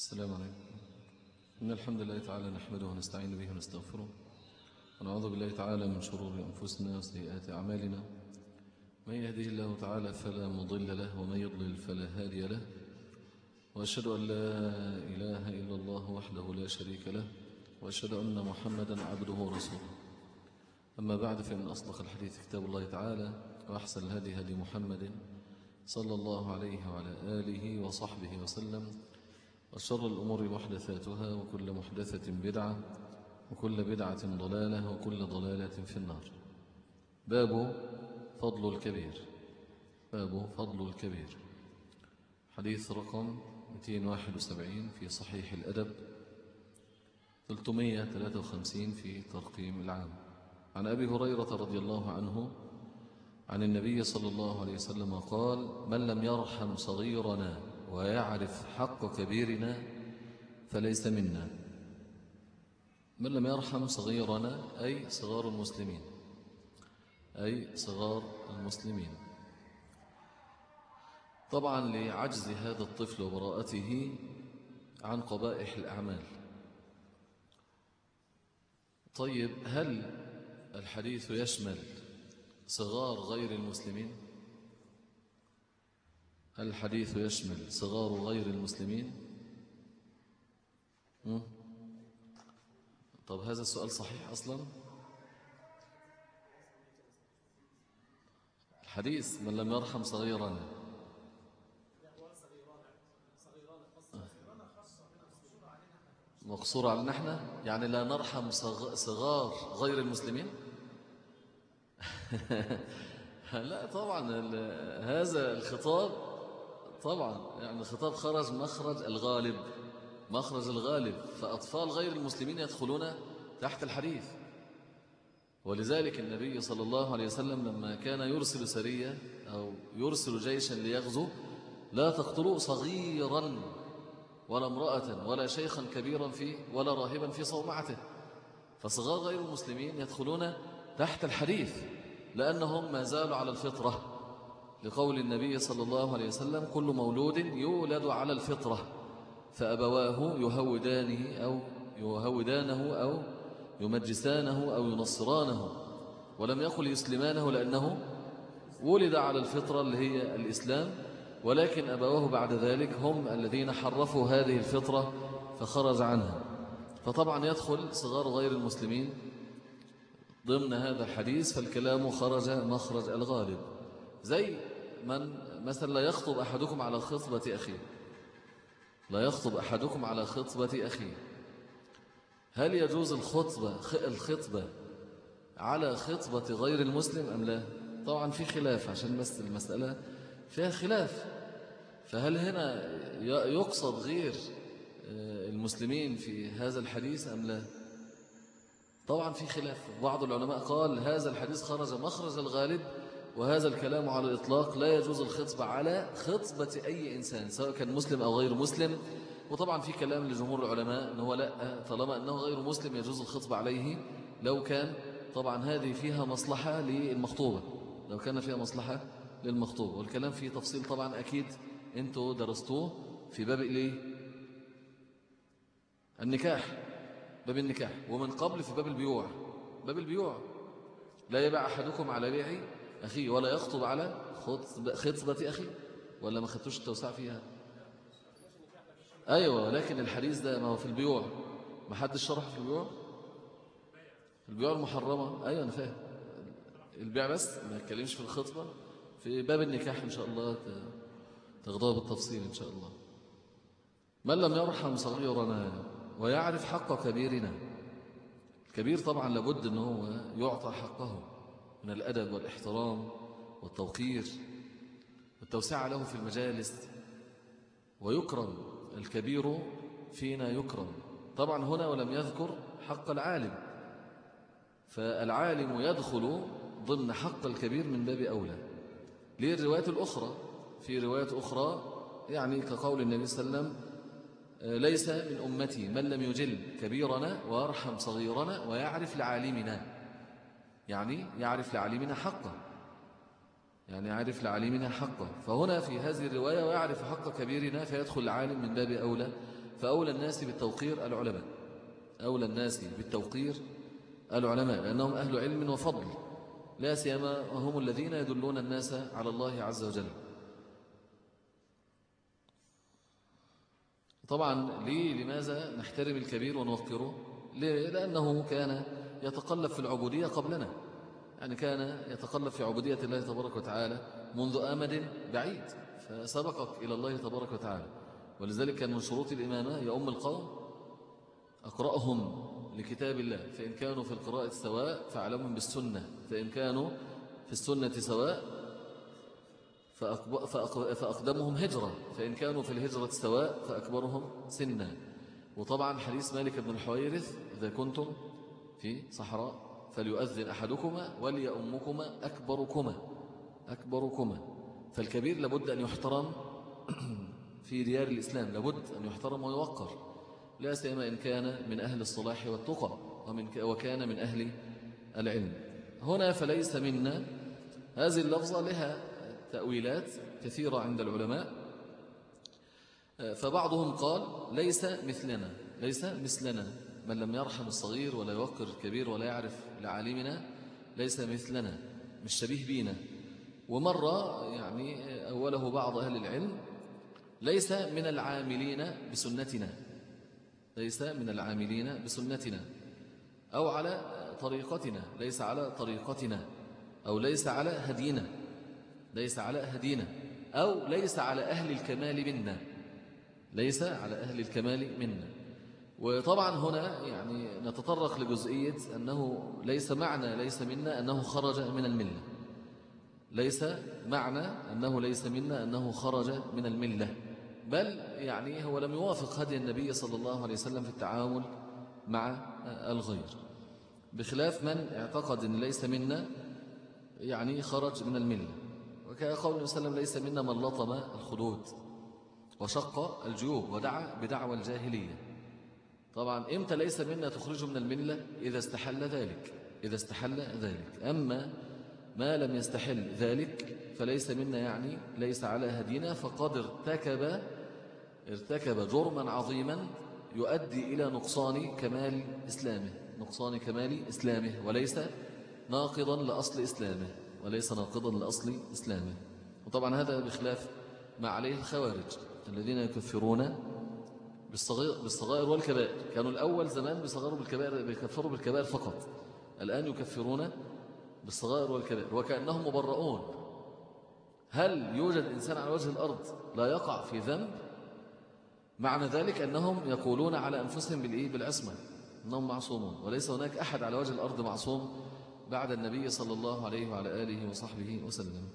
السلام عليكم. إن الحمد لله تعالى نحمده ونستعين به ونستغفره ونعوذ بالله تعالى من شرور أنفسنا وسيئات أعمالنا. من يهده الله تعالى فلا مضل له ومن يضلل فلا هادي له. وأشهد أن لا إله إلا الله وحده لا شريك له وأشهد أن محمدا عبده ورسوله. أما بعد فإن أصدق الحديث كتاب الله تعالى وأحسن الهدي هدي محمد صلى الله عليه وعلى آله وصحبه وسلم. وشر الأمور محدثاتها وكل محدثة بدعة وكل بدعة ضلالة وكل ضلالة في النار. باب فضل الكبير. باب فضل الكبير. حديث رقم 271 في صحيح الأدب 353 في ترقيم العام. عن أبي هريرة رضي الله عنه عن النبي صلى الله عليه وسلم قال من لم يرحم صغيرنا ويعرف حق كبيرنا فليس منا. من لم يرحم صغيرنا أي صغار المسلمين؟ أي صغار المسلمين. طبعا لعجز هذا الطفل وبراءته عن قبائح الأعمال. طيب هل الحديث يشمل صغار غير المسلمين؟ هل الحديث يشمل صغار غير المسلمين? طب هذا السؤال صحيح أصلا؟ الحديث من لم يرحم صغيرنا مقصور علينا إحنا يعني لا نرحم صغار غير المسلمين؟ لا طبعا هذا الخطاب طبعا يعني الخطاب خرج مخرج الغالب مخرج الغالب فأطفال غير المسلمين يدخلون تحت الحديث ولذلك النبي صلى الله عليه وسلم لما كان يرسل سرية أو يرسل جيشا ليغزو لا تقتلوا صغيرا ولا امرأة ولا شيخا كبيرا في ولا راهبا في صومعته. فصغار غير المسلمين يدخلون تحت الحديث لأنهم ما زالوا على الفطرة. لقول النبي صلى الله عليه وسلم كل مولود يولد على الفطرة فأبواه يهودانه أو يهودانه أو يمجسانه أو ينصرانه. ولم يقل يسلمانه لأنه ولد على الفطرة اللي هي الإسلام ولكن أبواه بعد ذلك هم الذين حرفوا هذه الفطرة فخرج عنها. فطبعا يدخل صغار غير المسلمين ضمن هذا الحديث فالكلام خرج مخرج الغالب. زي من مثلا لا يخطب أحدكم على خطبة أخيه. لا يخطب أحدكم على خطبة أخيه. هل يجوز الخطبة الخطبة على خطبة غير المسلم أم لا؟ طبعا في خلاف عشان المسألة فيها خلاف. فهل هنا يقصد غير المسلمين في هذا الحديث أم لا؟ طبعا في خلاف. بعض العلماء قال هذا الحديث خرج مخرج الغالب وهذا الكلام على الإطلاق لا يجوز الخطبة على خطبة أي إنسان سواء كان مسلم أو غير مسلم. وطبعا في كلام لجمهور العلماء أنه لا طالما أنه غير مسلم يجوز الخطبة عليه لو كان طبعا هذه فيها مصلحة للمخطوبة لو كان فيها مصلحة للمخطوبة. والكلام فيه تفصيل طبعا أكيد أنتوا درستوه في باب إليه. النكاح باب النكاح. ومن قبل في باب البيوع. باب البيوع. لا يبع أحدكم على بيع أخيه ولا يخطب على خطبة أخيه ولا ما خدتوش التوسع فيها؟ أيوة ولكن الحديث ده ما هو في البيوع. ما حدش شرح في البيوع؟ البيوع المحرمة؟ أيوة أنا فاهم. البيع بس؟ ما نتكلمش في الخطبة. في باب النكاح إن شاء الله تغضب بالتفصيل إن شاء الله. من لم يرحم صغيرنا ويعرف حق كبيرنا الكبير طبعا لابد أنه يعطى حقه. من الأدب والإحترام والتوقير والتوسعة له في المجالس ويكرم الكبير فينا يكرم. طبعا هنا ولم يذكر حق العالم فالعالم يدخل ضمن حق الكبير من باب أولى. ليه الروايات الأخرى في روايات أخرى يعني كقول النبي صلى الله عليه وسلم ليس من أمتي من لم يجل كبيرنا ويرحم صغيرنا ويعرف لعالمنا. يعني يعرف لعالمنا حقه. يعني يعرف لعالمنا حقه. فهنا في هذه الرواية ويعرف حق كبيرنا فيدخل العالم من باب أولى. فأولى الناس بالتوقير العلماء. أولى الناس بالتوقير العلماء لأنهم أهل علم وفضل. لا سيما هم الذين يدلون الناس على الله عز وجل. طبعا ليه لماذا نحترم الكبير ونوقره؟ لأنه كان يتقلب في العبودية قبلنا. يعني كان يتقلب في عبودية الله تبارك وتعالى منذ آمد بعيد فسبقك إلى الله تبارك وتعالى. ولذلك كان من شروط الإمامة يؤم القوم أقرأهم لكتاب الله. فإن كانوا في القراءة سواء فأعلمهم بالسنة. فإن كانوا في السنة سواء فأقدمهم هجرة. فإن كانوا في الهجرة سواء فأكبرهم سنا. وطبعا حديث مالك بن الحويرث إذا كنتم في صحراء فليؤذن أحدكما وليأمكما أكبركما أكبركما. فالكبير لابد أن يحترم في ديار الإسلام لابد أن يحترم ويوقر. لا سيما إن كان من أهل الصلاح والتقى ومن وكان من أهل العلم. هنا فليس منا هذه اللفظة لها تأويلات كثيرة عند العلماء. فبعضهم قال ليس مثلنا ليس مثلنا. من لم يرحم الصغير ولا يوقر الكبير ولا يعرف لعالمنا ليس مثلنا مش شبيه بينا. ومرة يعني أوله بعض أهل العلم ليس من العاملين بسنتنا ليس من العاملين بسنتنا أو على طريقتنا ليس على طريقتنا أو ليس على هدينا ليس على هدينا أو ليس على أهل الكمال منا ليس على أهل الكمال منا. وطبعا هنا يعني نتطرق لجزئية أنه ليس معنى ليس منا أنه خرج من الملة. ليس معنى أنه ليس منا أنه خرج من الملة. بل يعني هو لم يوافق هدي النبي صلى الله عليه وسلم في التعامل مع الغير. بخلاف من اعتقد أن ليس منا يعني خرج من الملة. وكان قول النبي صلى الله عليه وسلم ليس منا من لطم الخدود وشق الجيوب ودعا بدعوى الجاهلية. طبعا إمتى ليس منا تخرجه من الملة؟ إذا استحل ذلك. إذا استحل ذلك. أما ما لم يستحل ذلك فليس منا يعني ليس على هدينا فقد ارتكب ارتكب جرما عظيما يؤدي إلى نقصان كمال إسلامه. نقصان كمال إسلامه وليس ناقضا لأصل إسلامه وليس ناقضا لأصل إسلامه. وطبعا هذا بخلاف ما عليه الخوارج الذين يكفرون بالصغير, بالصغائر والكبائر. كانوا الأول زمان بيصغروا بالكبائر بيكفروا بالكبائر فقط. الآن يكفرون بالصغائر والكبائر. وكأنهم مبرؤون. هل يوجد إنسان على وجه الأرض لا يقع في ذنب؟ معنى ذلك أنهم يقولون على أنفسهم بالإيه؟ بالعصمة. أنهم معصومون. وليس هناك أحد على وجه الأرض معصوم بعد النبي صلى الله عليه وعلى آله وصحبه وسلم.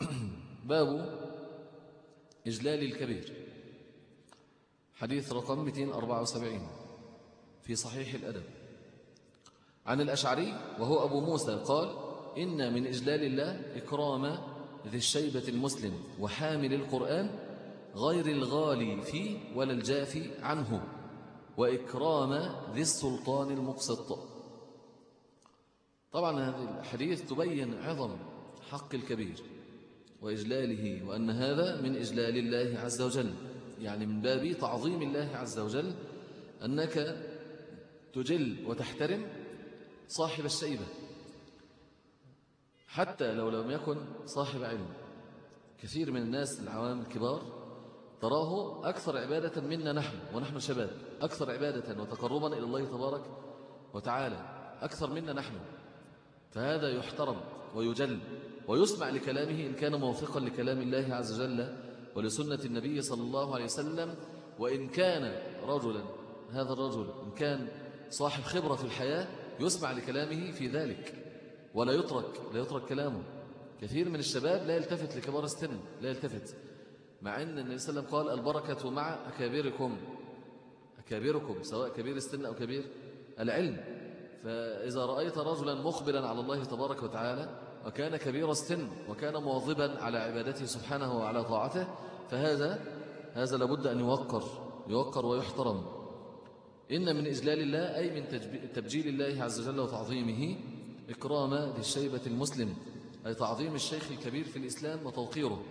باب إجلال الكبير. حديث رقم 274 في صحيح الأدب. عن الأشعري وهو أبو موسى قال إن من إجلال الله إكرام ذي الشيبة المسلم وحامل القرآن غير الغالي فيه ولا الجافي عنه وإكرام ذي السلطان المقسط. طبعا هذه الحديث تبين عظم حق الكبير. وإجلاله وأن هذا من إجلال الله عز وجل يعني من باب تعظيم الله عز وجل أنك تجل وتحترم صاحب الشيبة حتى لو لم يكن صاحب علم. كثير من الناس العوام الكبار تراه أكثر عبادة منا نحن ونحن شباب أكثر عبادة وتقربا إلى الله تبارك وتعالى أكثر منا نحن. فهذا يحترم ويجل. ويسمع لكلامه إن كان موافقا لكلام الله عز وجل ولسنة النبي صلى الله عليه وسلم. وإن كان رجلا هذا الرجل إن كان صاحب خبرة في الحياة يسمع لكلامه في ذلك. ولا يترك لا يترك كلامه. كثير من الشباب لا يلتفت لكبار السن لا يلتفت. مع أن النبي صلى الله عليه وسلم قال البركة مع أكابركم. أكابركم سواء كبير السن أو كبير العلم. فإذا رأيت رجلا مخبرا على الله تبارك وتعالى وكان كبير السن وكان مواظبا على عبادته سبحانه وعلى طاعته فهذا هذا لابد أن يوقر يوقر ويحترم. إن من إجلال الله أي من تبجيل الله عز وجل وتعظيمه إكرام ذي الشيبة المسلم أي تعظيم الشيخ الكبير في الإسلام وتوقيره.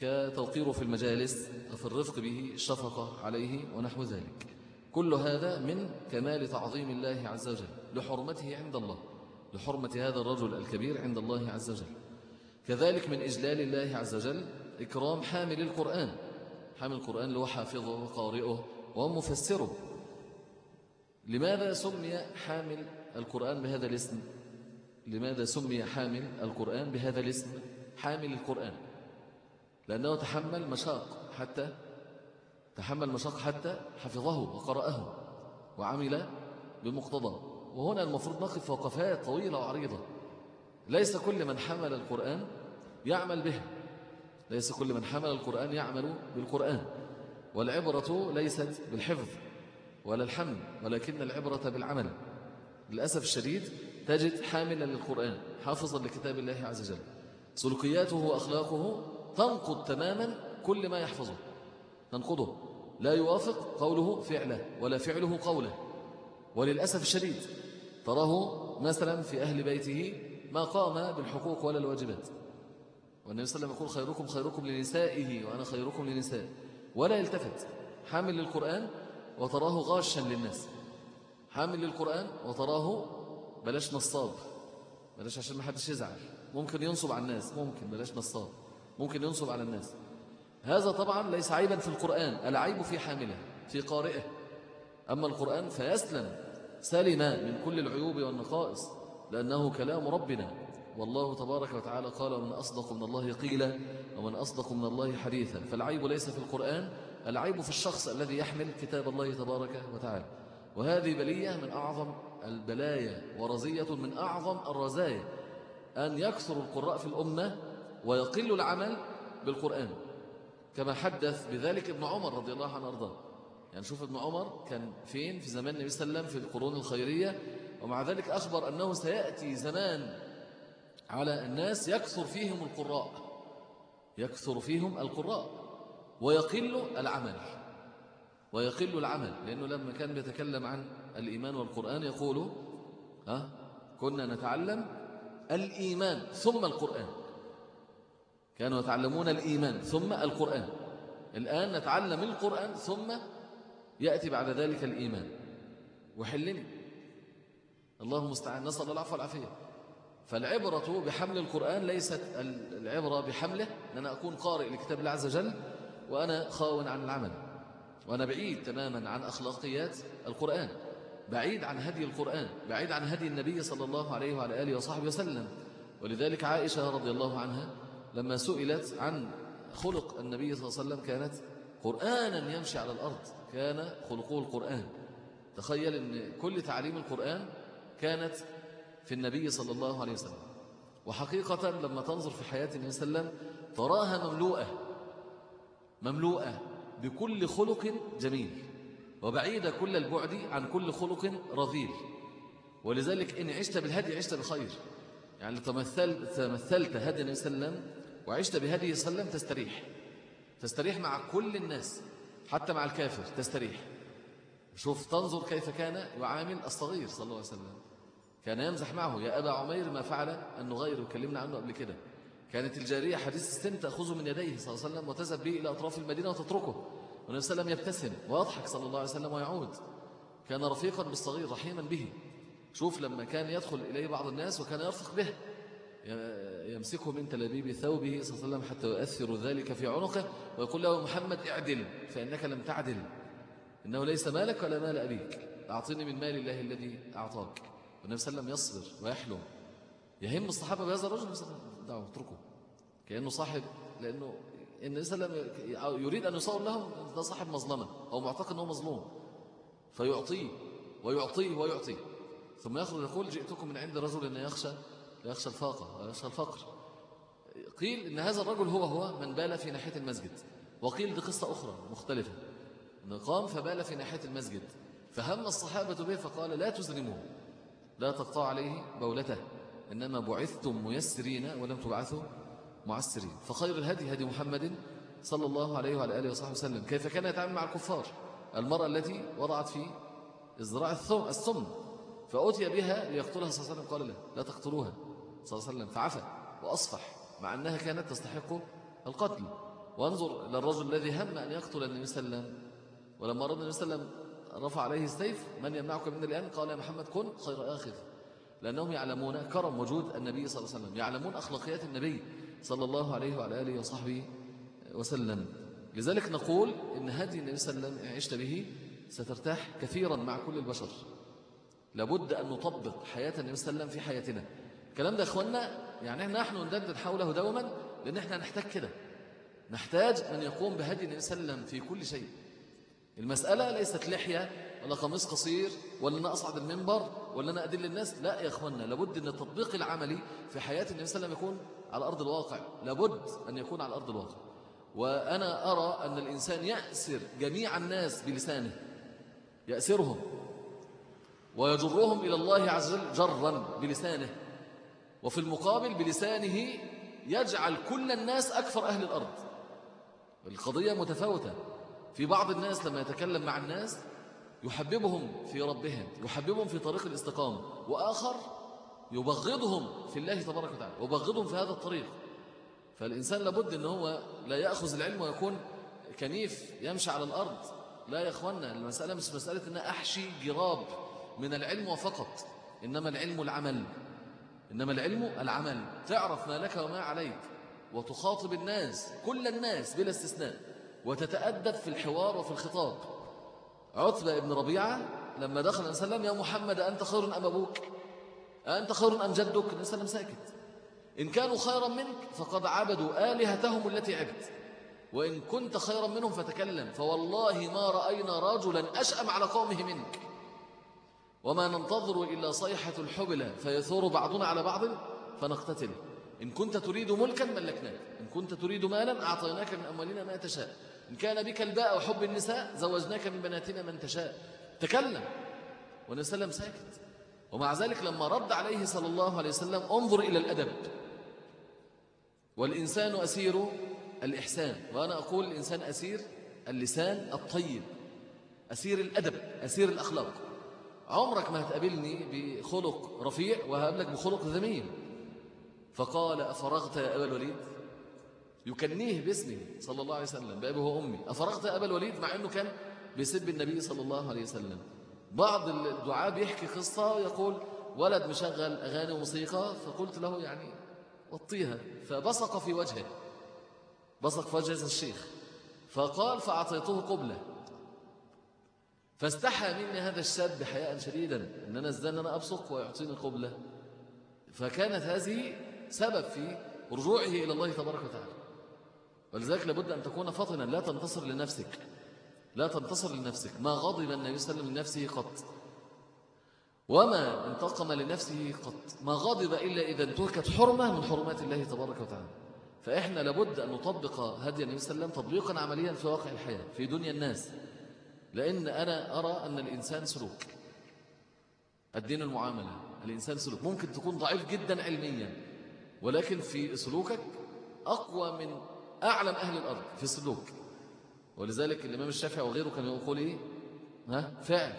كتوقيره في المجالس وفي الرفق به الشفقة عليه ونحو ذلك. كل هذا من كمال تعظيم الله عز وجل لحرمته عند الله. لحرمة هذا الرجل الكبير عند الله عز وجل. كذلك من إجلال الله عز وجل إكرام حامل القرآن. حامل القرآن اللي هو حافظه وقارئه ومفسره. لماذا سمي حامل القرآن بهذا الاسم؟ لماذا سمي حامل القرآن بهذا الاسم؟ حامل القرآن. لأنه تحمل مشاق حتى تحمل مشاق حتى حفظه وقرأه وعمل بمقتضاه. وهنا المفروض نقف وقفات طويلة وعريضة. ليس كل من حمل القرآن يعمل به. ليس كل من حمل القرآن يعمل بالقرآن. والعبرة ليست بالحفظ ولا الحمل ولكن العبرة بالعمل. للأسف الشديد تجد حاملا للقرآن حافظا لكتاب الله عز وجل. سلوكياته وأخلاقه تنقض تماما كل ما يحفظه تنقضه. لا يوافق قوله فعله ولا فعله قوله. وللأسف الشديد تراه مثلا في أهل بيته ما قام بالحقوق ولا الواجبات. والنبي صلى الله عليه وسلم يقول خيركم خيركم لنسائه وأنا خيركم لنساء ولا يلتفت حامل للقرآن وتراه غاشا للناس. حامل للقرآن وتراه بلاش نصاب. بلاش عشان ما حدش يزعل. ممكن ينصب على الناس. ممكن بلاش نصاب. ممكن ينصب على الناس. هذا طبعا ليس عيبا في القرآن. العيب في حامله في قارئه. أما القرآن فيسلم. سلم من كل العيوب والنقائص لأنه كلام ربنا. والله تبارك وتعالى قال ومن أصدق من الله قيلا ومن أصدق من الله حديثا. فالعيب ليس في القرآن العيب في الشخص الذي يحمل كتاب الله تبارك وتعالى. وهذه بلية من أعظم البلايا ورزية من أعظم الرزايا أن يكثر القراء في الأمة ويقل العمل بالقرآن. كما حدث بذلك ابن عمر رضي الله عنه أرضاه يعني شوف ابن عمر كان فين؟ في زمان النبي صلى الله عليه وسلم في القرون الخيرية. ومع ذلك أخبر أنه سيأتي زمان على الناس يكثر فيهم القراء. يكثر فيهم القراء. ويقل العمل. ويقل العمل. لأنه لما كان بيتكلم عن الإيمان والقرآن يقول ها كنا نتعلم الإيمان ثم القرآن. كانوا يتعلمون الإيمان ثم القرآن. الآن نتعلم القرآن ثم يأتي بعد ذلك الإيمان. وحلني. الله مستعان نسأل الله العفو والعافية. فالعبرة بحمل القرآن ليست العبرة بحمله. أن أنا أكون قارئ لكتاب الله عز وجل وأنا خاون عن العمل. وأنا بعيد تماما عن أخلاقيات القرآن. بعيد عن هدي القرآن. بعيد عن هدي النبي صلى الله عليه وعلى آله وصحبه وسلم. ولذلك عائشة رضي الله عنها لما سئلت عن خلق النبي صلى الله عليه وسلم كانت قرآنا يمشي على الأرض كان خلقه القرآن. تخيل أن كل تعليم القرآن كانت في النبي صلى الله عليه وسلم. وحقيقة لما تنظر في حياة النبي صلى الله عليه وسلم تراها مملوءة مملوءة بكل خلق جميل وبعيدة كل البعد عن كل خلق رذيل. ولذلك إن عشت بالهدي عشت بخير يعني تمثل تمثلت هدي النبي صلى الله عليه وسلم وعشت بهدي صلى الله عليه وسلم تستريح. تستريح مع كل الناس حتى مع الكافر تستريح. شوف تنظر كيف كان يعامل الصغير صلى الله عليه وسلم. كان يمزح معه يا أبا عمير ما فعل النغير وكلمنا عنه قبل كده. كانت الجارية حديث السن تأخذه من يديه صلى الله عليه وسلم وتذهب به إلى أطراف المدينة وتتركه. والنبي صلى الله عليه وسلم يبتسم ويضحك صلى الله عليه وسلم ويعود. كان رفيقا بالصغير رحيما به. شوف لما كان يدخل إليه بعض الناس وكان يرفق به يمسكه من تلابيب ثوبه صلى الله عليه وسلم حتى يؤثر ذلك في عنقه ويقول له محمد اعدل فإنك لم تعدل إنه ليس مالك ولا مال أبيك أعطني من مال الله الذي أعطاك. والنبي صلى الله عليه وسلم يصبر ويحلم. يهم الصحابة بهذا الرجل دعوة اتركه. كأنه صاحب لأنه النبي عليه وسلم يريد أن يصور لهم ده صاحب مظلمة أو معتقد أنه مظلوم. فيعطيه ويعطيه ويعطيه. ثم يخرج يقول جئتكم من عند رجل يخشى؟ يخشى الفاقة ويخشى الفقر قيل إن هذا الرجل هو هو من بال في ناحية المسجد. وقيل دي قصة أخرى مختلفة. قام فبال في ناحية المسجد. فهم الصحابة به فقال لا تزرموه. لا تقطع عليه بولته. إنما بعثتم ميسرين ولم تبعثوا معسرين. فخير الهدي هدي محمد صلى الله عليه وعلى آله وصحبه وسلم. كيف كان يتعامل مع الكفار؟ المرأة التي وضعت في إزراع السم. فأتي بها ليقتلها صلى الله عليه وسلم. قال لا لا تقتلوها. صلى الله عليه وسلم فعفى وأصفح مع أنها كانت تستحق القتل. وانظر للرجل الذي هم أن يقتل النبي صلى الله عليه وسلم. ولما أراد النبي صلى الله عليه وسلم رفع عليه السيف من يمنعك من الآن قال يا محمد كن خير آخذ لأنهم يعلمون كرم وجود النبي صلى الله عليه وسلم. يعلمون أخلاقيات النبي صلى الله عليه وعلى آله وصحبه وسلم. لذلك نقول إن هدي النبي صلى الله عليه وسلم عشت به سترتاح كثيرا مع كل البشر. لابد أن نطبق حياة النبي صلى الله عليه وسلم في حياتنا. الكلام ده يا أخوانا يعني نحن ندندن حوله دوما لأن إحنا نحتاج كده. نحتاج من يقوم بهدي النبي صلى الله عليه وسلم في كل شيء. المسألة ليست لحية ولا قميص قصير ولا أنا أصعد المنبر ولا أنا أدل الناس. لا يا أخوانا لابد أن التطبيق العملي في حياة النبي صلى الله عليه وسلم يكون على أرض الواقع. لابد أن يكون على أرض الواقع. وأنا أرى أن الإنسان يأسر جميع الناس بلسانه. يأسرهم. ويجرهم إلى الله عز وجل جرا بلسانه. وفي المقابل بلسانه يجعل كل الناس أكثر أهل الأرض. القضية متفاوتة. في بعض الناس لما يتكلم مع الناس يحببهم في ربهم يحببهم في طريق الاستقامة وآخر يبغضهم في الله تبارك وتعالى ويبغضهم في هذا الطريق. فالإنسان لابد أن هو لا يأخذ العلم ويكون كنيف يمشي على الأرض. لا يا أخوانا المسألة مش مسألة أن أحشي جراب من العلم وفقط إنما العلم العمل. إنما العلم العمل. تعرف ما لك وما عليك وتخاطب الناس كل الناس بلا استثناء وتتأدب في الحوار وفي الخطاب. عتبة ابن ربيعة لما دخل النبي صلى الله عليه وسلم يا محمد أنت خير أم أبوك؟ أنت خير أم جدك؟ النبي صلى الله عليه وسلم ساكت. إن كانوا خيرا منك فقد عبدوا آلهتهم التي عبت وإن كنت خيرا منهم فتكلم. فوالله ما رأينا رجلا أشأم على قومه منك. وما ننتظر إلا صيحة الحبلة فيثور بعضنا على بعض فنقتتل. إن كنت تريد ملكا ملكناك إن كنت تريد مالا أعطيناك من أموالنا ما تشاء. إن كان بك الباء وحب النساء زوجناك من بناتنا من تشاء. تكلم! ونسلم ساكت. ومع ذلك لما رد عليه صلى الله عليه وسلم انظر إلى الأدب. والإنسان أسير الإحسان. وأنا أقول الإنسان أسير اللسان الطيب. أسير الأدب أسير الأخلاق. عمرك ما هتقابلني بخلق رفيع وهقابلك بخلق ذميم. فقال أفرغت يا أبا الوليد؟ يكنيه باسمه صلى الله عليه وسلم بأبي وأمي أفرغت يا أبا الوليد؟ مع أنه كان بيسب النبي صلى الله عليه وسلم. بعض الدعاء بيحكي قصة يقول ولد مشغل أغاني وموسيقى فقلت له يعني وطيها. فبصق في وجهه. بصق في وجه الشيخ. فقال فأعطيته قبلة. فاستحى مني هذا الشاب حياء شديدا أن أنا ازدان أنا أبصق ويعطيني قبلة فكانت هذه سبب في رجوعه إلى الله تبارك وتعالى. ولذلك لابد أن تكون فطنا لا تنتصر لنفسك. لا تنتصر لنفسك. ما غضب النبي صلى الله عليه وسلم لنفسه قط. وما انتقم لنفسه قط. ما غضب إلا إذا انتهكت حرمة من حرمات الله تبارك وتعالى. فإحنا لابد أن نطبق هدي النبي صلى الله عليه وسلم تطبيقا عمليا في واقع الحياة في دنيا الناس. لأن أنا أرى أن الإنسان سلوك. الدين المعاملة الإنسان سلوك. ممكن تكون ضعيف جدا علميا ولكن في سلوكك أقوى من أعلم أهل الأرض في السلوك. ولذلك الإمام الشافعي وغيره كان يقول إيه؟ ها؟ فعل.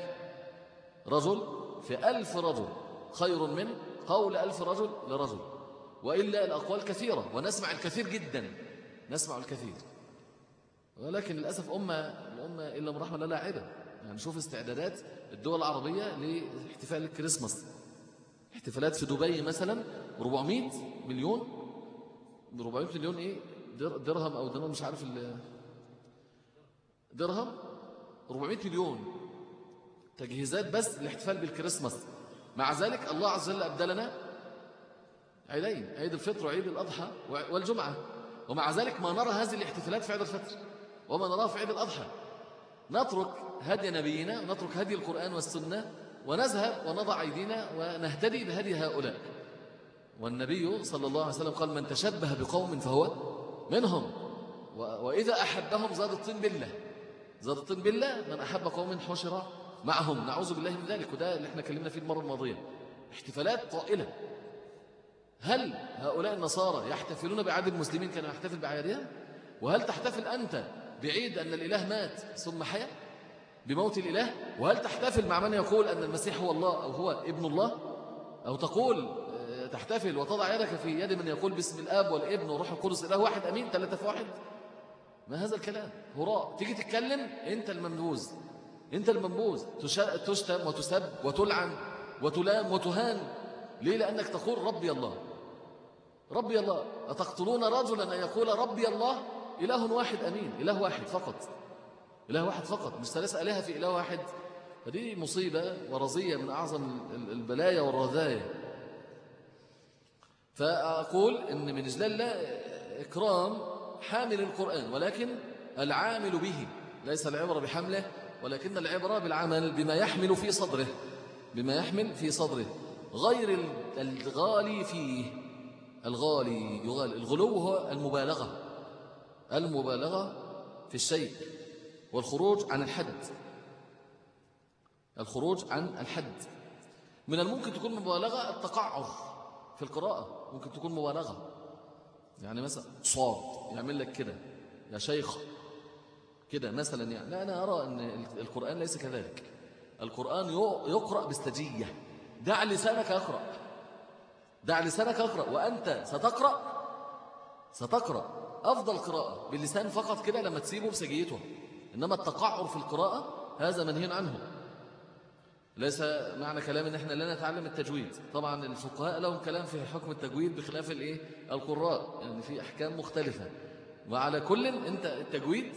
رجل في ألف رجل خير من قول ألف رجل لرجل. وإلا الأقوال كثيرة ونسمع الكثير جدا. نسمع الكثير. ولكن للأسف أمة الأمة إلا من رحمة الله لاعبة. يعني نشوف استعدادات الدول العربية لاحتفال الكريسماس. احتفالات في دبي مثلا 400 مليون. 400 مليون إيه؟ درهم أو درهم مش عارف درهم. 400 مليون. تجهيزات بس للاحتفال بالكريسماس. مع ذلك الله عز وجل أبدلنا عيدين عيد الفطر وعيد الأضحى والجمعة. ومع ذلك ما نرى هذه الاحتفالات في عيد الفطر. وما نراه في عيد الأضحى نترك هدي نبينا ونترك هدي القرآن والسنة ونذهب ونضع أيدينا ونهتدي بهدي هؤلاء. والنبي صلى الله عليه وسلم قال من تشبه بقوم فهو منهم. وإذا أحبهم زاد الطين بالله. زاد الطين بالله من أحب قوم حشر معهم. نعوذ بالله من ذلك. وده اللي إحنا كلمنا فيه المرة الماضية. احتفالات طائلة. هل هؤلاء النصارى يحتفلون بعيد المسلمين كما يحتفل بعيدهم وهل تحتفل أنت بعيد أن الإله مات ثم حيا بموت الإله؟ وهل تحتفل مع من يقول أن المسيح هو الله أو هو ابن الله؟ أو تقول آه، تحتفل وتضع يدك في يد من يقول باسم الآب والابن وروح القدس إله واحد أمين ثلاثة في واحد؟ ما هذا الكلام؟ هراء. تيجي تتكلم أنت المنبوذ أنت المنبوذ تشتم وتسب وتلعن وتلام وتهان. ليه؟ لأنك تقول ربي الله. ربي الله. أتقتلون رجلا أن يقول ربي الله؟ إله واحد أمين إله واحد فقط إله واحد فقط مش ثلاث آلهة في إله واحد. فدي مصيبة ورزية من أعظم البلايا والرذايا. فأقول إن من إجلال الله إكرام حامل القرآن ولكن العامل به ليس العبرة بحمله ولكن العبرة بالعمل بما يحمل في صدره بما يحمل في صدره. غير الغالي فيه الغالي يغالي الغلو هو المبالغة. المبالغة في الشيء والخروج عن الحد الخروج عن الحد. من الممكن تكون مبالغة التقعر في القراءة. ممكن تكون مبالغة. يعني مثلا صاد يعمل لك كده. يا شيخ كده مثلا يعني. لا أنا أرى أن القرآن ليس كذلك. القرآن يقرأ باستجية. دع لسانك يقرأ دع لسانك يقرأ وأنت ستقرأ. ستقرأ. أفضل قراءة باللسان فقط كده لما تسيبه بسجيته. إنما التقعر في القراءة هذا منهي عنه. ليس معنى كلام إن إحنا لا نتعلم التجويد. طبعا الفقهاء لهم كلام في حكم التجويد بخلاف الإيه؟ القراء. يعني في أحكام مختلفة. وعلى كل انت التجويد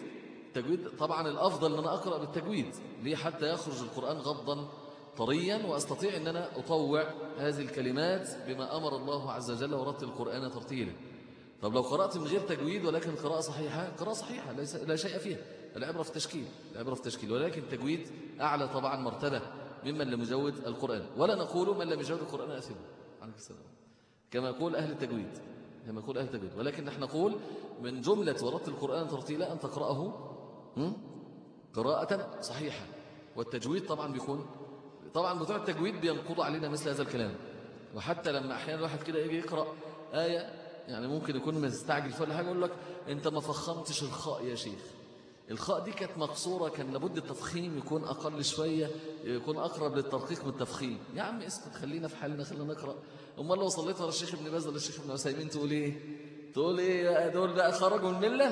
التجويد طبعا الأفضل إن أنا أقرأ بالتجويد. ليه؟ حتى يخرج القرآن غضا طريا وأستطيع إن أنا أطوع هذه الكلمات بما أمر الله عز وجل ورتل القرآن ترتيلا طب لو قرأت من غير تجويد ولكن قراءة صحيحة قراءة صحيحة ليس لا شيء فيها. العبرة في التشكيل العبرة في التشكيل. ولكن التجويد أعلى طبعا مرتبة ممن لم يزود القرآن. ولا نقول من لم يزود القرآن أثم. عليك السلام. كما يقول أهل التجويد كما يقول أهل التجويد. ولكن نحن نقول من جملة ورد القرآن ترتيلا أن تقرأه قراءة صحيحة. والتجويد طبعا بيكون طبعا بتوع التجويد بينقضوا علينا مثل هذا الكلام. وحتى لما أحيانا الواحد كده يجي يقرأ آية يعني ممكن يكون مستعجل في حاجة يقول لك أنت ما فخمتش الخاء يا شيخ. الخاء دي كانت مقصورة كان لابد التفخيم يكون أقل شوية يكون أقرب للترقيق من التفخيم. يا عم اسكت خلينا في حالنا خلينا نقرأ. أمال لو صليت ورا الشيخ ابن باز ولا الشيخ ابن عثيمين تقول إيه؟ تقول إيه دول؟ بقى خرجوا من الملة؟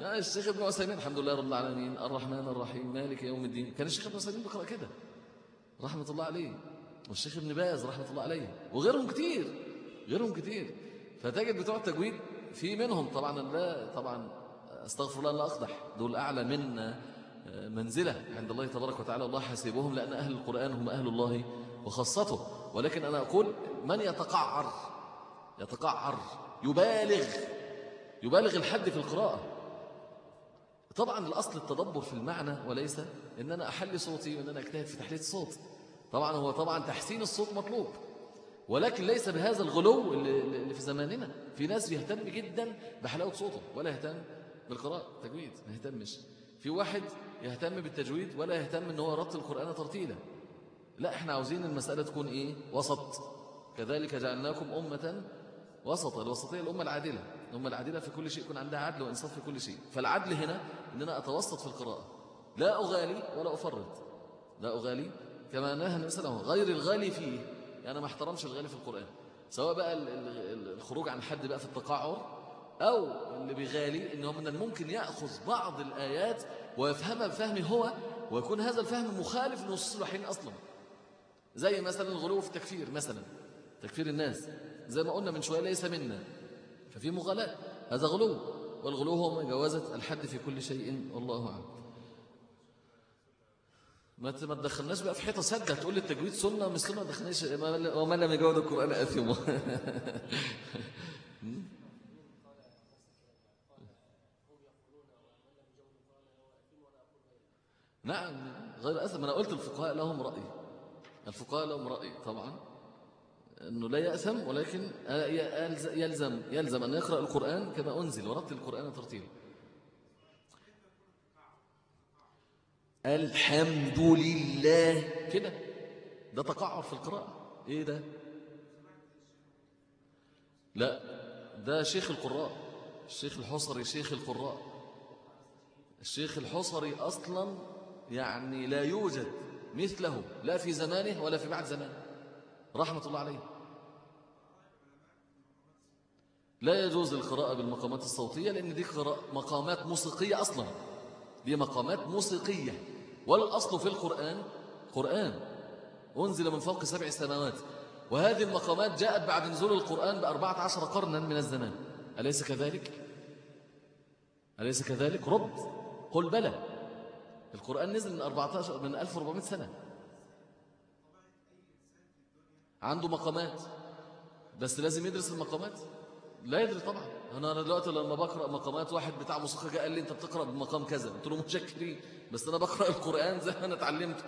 يا الشيخ ابن عثيمين الحمد لله رب العالمين. الرحمن الرحيم مالك يوم الدين. كان الشيخ ابن عثيمين بيقرأ كده. رحمة الله عليه. والشيخ ابن باز رحمة الله عليه. وغيرهم كتير غيرهم كتير. فتجد بتوع التجويد في منهم طبعا لا طبعا أستغفر الله لا أقدح. دول أعلى منا آه، منزلة عند الله تبارك وتعالى الله حسيبهم لأن أهل القرآن هم أهل الله وخاصته. ولكن أنا أقول من يتقعر؟ يتقعر. يبالغ. يبالغ الحد في القراءة. طبعا الأصل التدبر في المعنى وليس أن أنا أحل صوتي وأن أنا أجتهد في تحلية الصوت. طبعا هو طبعا تحسين الصوت مطلوب. ولكن ليس بهذا الغلو اللي في زماننا. في ناس يهتم جدا بحلاوة صوته ولا يهتم بالقراءة تجويد ما يهتمش. في واحد يهتم بالتجويد ولا يهتم إن هو ربط القرآن ترتيلا. لا إحنا عاوزين المسألة تكون إيه؟ وسط. كذلك جعلناكم أمة وسطا الوسطية الأمة العادلة. الأمة العادلة في كل شيء يكون عندها عدل وإنصاف في كل شيء. فالعدل هنا أن أنا أتوسط في القراءة. لا أغالي ولا أفرط. لا أغالي كما نهى النبي صلى الله عليه وسلم غير الغالي فيه. يعني ما احترمش الغالي في القرآن سواء بقى الخروج عن حد بقى في التقعر أو اللي بيغالي إنه من الممكن يأخذ بعض الآيات ويفهمها بفهمه هو ويكون هذا الفهم مخالف لنصوص الوحيين أصلا. زي مثلا الغلو في التكفير مثلا تكفير الناس زي ما قلنا من شوية ليس منا ففي مغالاة هذا غلو والغلو هو مجاوزة الحد في كل شيء والله أعلم. ما ما تدخلناش بقى في حيطة سد هتقول لي التجويد سنة مش سنة ما دخلناش ومن لم يجاوز القران اثم نعم غير أثم أنا قلت الفقهاء لهم رأي. الفقهاء لهم رأي طبعا. أنه لا يأثم ولكن يلزم يلزم أن يقرأ القرآن كما أنزل ورتل القرآن ترتيلا الحمد لله. كده؟ ده تقعر في القراءة. إيه ده؟ لا ده شيخ القراء. الشيخ الحصري شيخ القراء. الشيخ الحصري أصلا يعني لا يوجد مثله لا في زمانه ولا في بعد زمانه. رحمة الله عليه. لا يجوز القراءة بالمقامات الصوتية لأن دي مقامات موسيقية أصلا. دي مقامات موسيقية. والأصل في القرآن قرآن. أنزل من فوق سبع سماوات. وهذه المقامات جاءت بعد نزول القرآن بأربعة عشر قرنا من الزمان. أليس كذلك؟ أليس كذلك؟ رد قل بلى. القرآن نزل من 14 من 1400 سنة. عنده مقامات. بس لازم يدرس المقامات؟ لا يدري طبعا. أنا أنا دلوقتي لما بقرأ مقامات واحد بتاع موسيقى قال لي انت بتقرأ بمقام كذا؟ قلت له متشكرين بس أنا بقرأ القرآن زي ما أنا اتعلمته.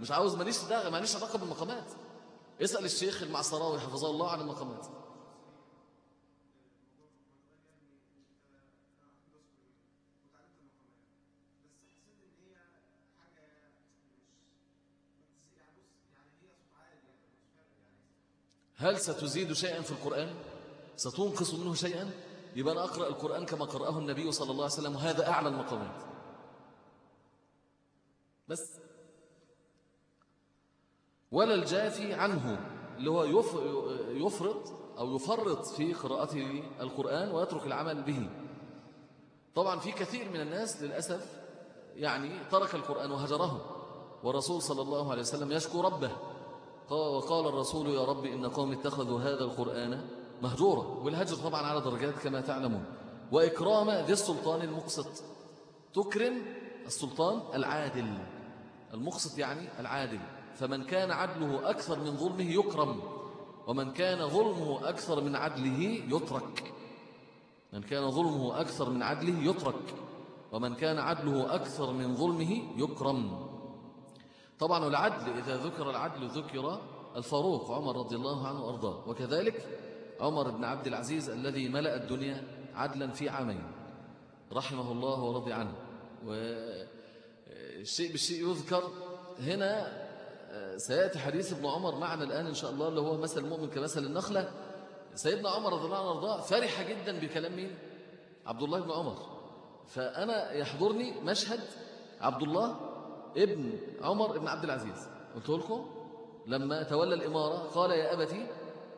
مش عاوز ماليش دعوة ماليش علاقة بالمقامات. اسأل الشيخ المعصراوي حفظه الله عن المقامات. هل ستزيد شيئا في القرآن؟ ستنقص منه شيئا؟ يبقى أنا أقرأ القرآن كما قرأه النبي صلى الله عليه وسلم وهذا أعلى المقامات بس. ولا الجافي عنه اللي هو يفرط أو يفرط في قراءته القرآن ويترك العمل به. طبعا في كثير من الناس للأسف يعني ترك القرآن وهجره. ورسول صلى الله عليه وسلم يشكو ربه. وقال الرسول يا رب إن قوم اتخذوا هذا القرآن مهجورا والهجر طبعا على درجات كما تعلمون. وإكرام ذي السلطان المقسط. تكرم السلطان العادل. المقسط يعني العادل. فمن كان عدله أكثر من ظلمه يكرم. ومن كان ظلمه أكثر من عدله يترك. من كان ظلمه أكثر من عدله يترك. ومن كان عدله أكثر من ظلمه يكرم. طبعا العدل إذا ذكر العدل ذكر الفاروق عمر رضي الله عنه وأرضاه. وكذلك عمر بن عبد العزيز الذي ملأ الدنيا عدلا في عامين. رحمه الله ورضي عنه. والشيء بالشيء يذكر. هنا سيأتي حديث ابن عمر معنا الآن إن شاء الله اللي هو مثل المؤمن كمثل النخلة. سيدنا عمر رضي الله عنه وارضاه فرح جدا بكلام مين؟ عبد الله بن عمر. فأنا يحضرني مشهد عبد الله ابن عمر ابن عبد العزيز. قلت لكم؟ لما تولى الإمارة قال يا أبتي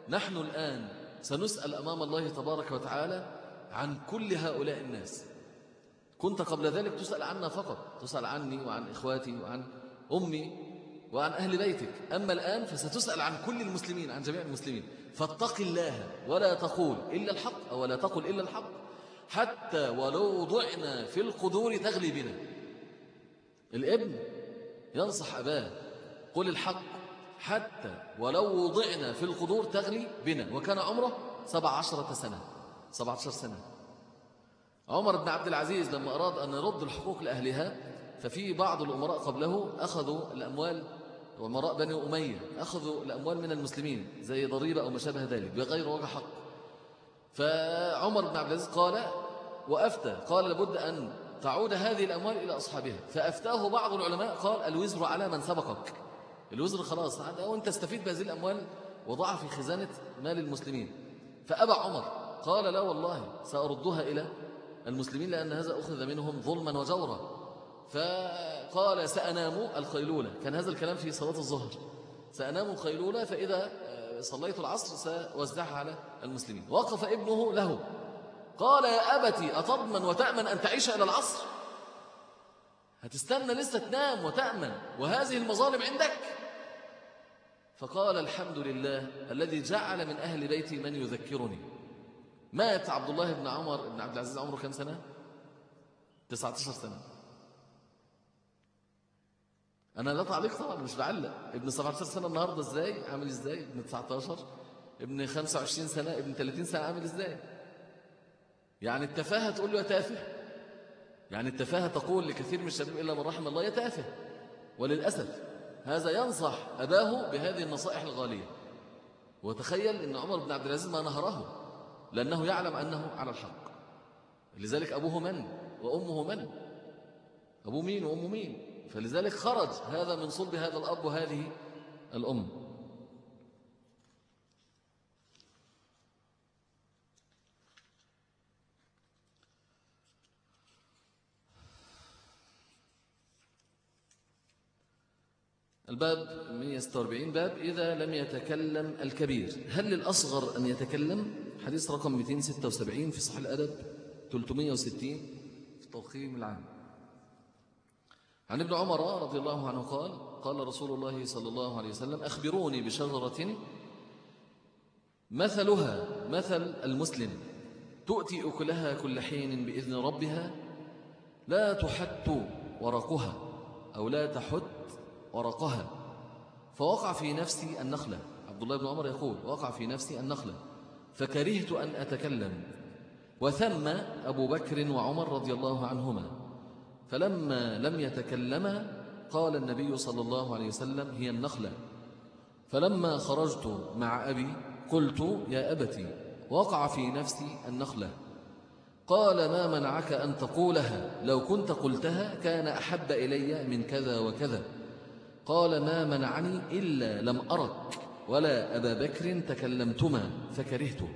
نحن الآن سنسأل أمام الله تبارك وتعالى عن كل هؤلاء الناس. كنت قبل ذلك تسأل عنا فقط تسأل عني وعن إخواتي وعن أمي وعن أهل بيتك. أما الآن فستسأل عن كل المسلمين عن جميع المسلمين. فاتق الله ولا تقول إلا الحق أو لا تقل إلا الحق حتى ولو ضعنا في القدور تغلي بنا. الابن ينصح أباه قل الحق حتى ولو وضعنا في القدور تغلي بنا. وكان عمره سبع عشرة سنة. سبع عشر سنة. عمر بن عبد العزيز لما أراد أن يرد الحقوق لأهلها ففي بعض الأمراء قبله أخذوا الأموال ومراء بني أمية أخذوا الأموال من المسلمين زي ضريبة أو ما شابه ذلك بغير وجه حق. فعمر بن عبد العزيز قال وأفتى قال لابد أن تعود هذه الأموال إلى أصحابها. فأفتاه بعض العلماء قال الوزر على من سبقك. الوزر خلاص أو أنت استفيد بهذه الأموال وضعها في خزانة مال المسلمين. فأبى عمر قال لا والله سأردها إلى المسلمين لأن هذا أخذ منهم ظلما وجورا. فقال سأنام الخيلولة. كان هذا الكلام في صلاة الظهر. سأنام الخيلولة فإذا صليت العصر سأوزعها على المسلمين. وقف ابنه له. قال يا أبتي أتضمن وتأمن أن تعيش إلى العصر؟ هتستنى لسه تنام وتأمن وهذه المظالم عندك؟ فقال الحمد لله الذي جعل من أهل بيتي من يذكرني. مات عبد الله بن عمر بن عبد العزيز عمره كم سنة؟ 19 سنة. أنا لا تعليق طبعا مش بعلق. ابن 17 سنة النهاردة إزاي؟ عامل إزاي؟ ابن 19 ابن 25 سنة ابن 30 سنة عامل إزاي؟ يعني التفاهة تقول له يا تافه. يعني التفاهة تقول لكثير من الشباب إلا من رحم الله يا تافه وللأسف هذا ينصح أباه بهذه النصائح الغالية. وتخيل أن عمر بن عبد العزيز ما نهره لأنه يعلم أنه على الحق. لذلك أبوه من؟ وأمه من؟ أبوه مين وأمه مين؟ فلذلك خرج هذا من صلب هذا الأب وهذه الأم. الباب 146 باب إذا لم يتكلم الكبير. هل للأصغر أن يتكلم؟ حديث رقم 276 في صحيح الأدب 360 في ترخيم العام. عن ابن عمر رضي الله عنه قال قال رسول الله صلى الله عليه وسلم أخبروني بشجرة مثلها مثل المسلم. تؤتي أكلها كل حين بإذن ربها لا تحت ورقها أو لا تحت ورقها. فوقع في نفسي النخلة. عبد الله بن عمر يقول وقع في نفسي النخلة. فكرهت أن أتكلم. وثم أبو بكر وعمر رضي الله عنهما. فلما لم يتكلما قال النبي صلى الله عليه وسلم هي النخلة. فلما خرجت مع أبي قلت يا أبتي وقع في نفسي النخلة. قال ما منعك أن تقولها؟ لو كنت قلتها كان أحب إلي من كذا وكذا. قال ما منعني إلا لم أرك ولا أبا بكر تكلمتما فكرهته